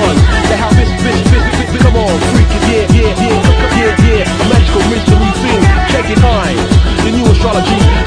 one. The how bitch, bitch, bitch, bitch, bitch, come on, freak it, yeah, yeah, yeah, yeah, yeah. Magical mystery thing, check it out. The new astrology.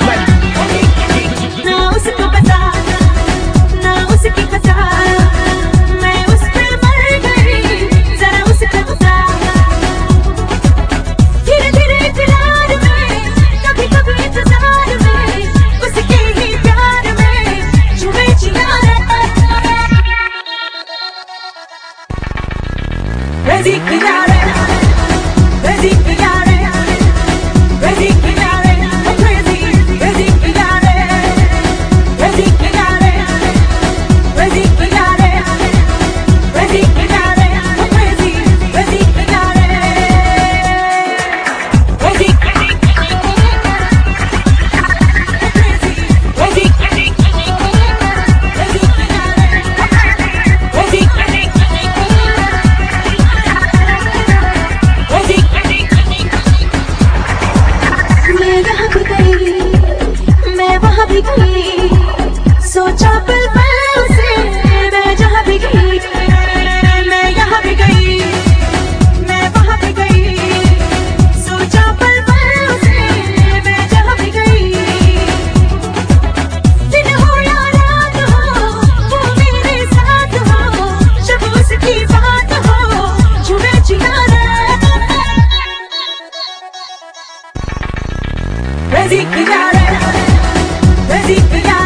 भी सोचा पल पल से मैं जहाँ भी गई, मैं यहाँ भी गई, मैं वहाँ भी गई। सोचा पल पल से मैं जहाँ भी गई। दिन हो या रात हो, वो मेरे साथ हो जब उसकी बात हो, जुड़े चिनारा रज़ी किनारा deep in the down.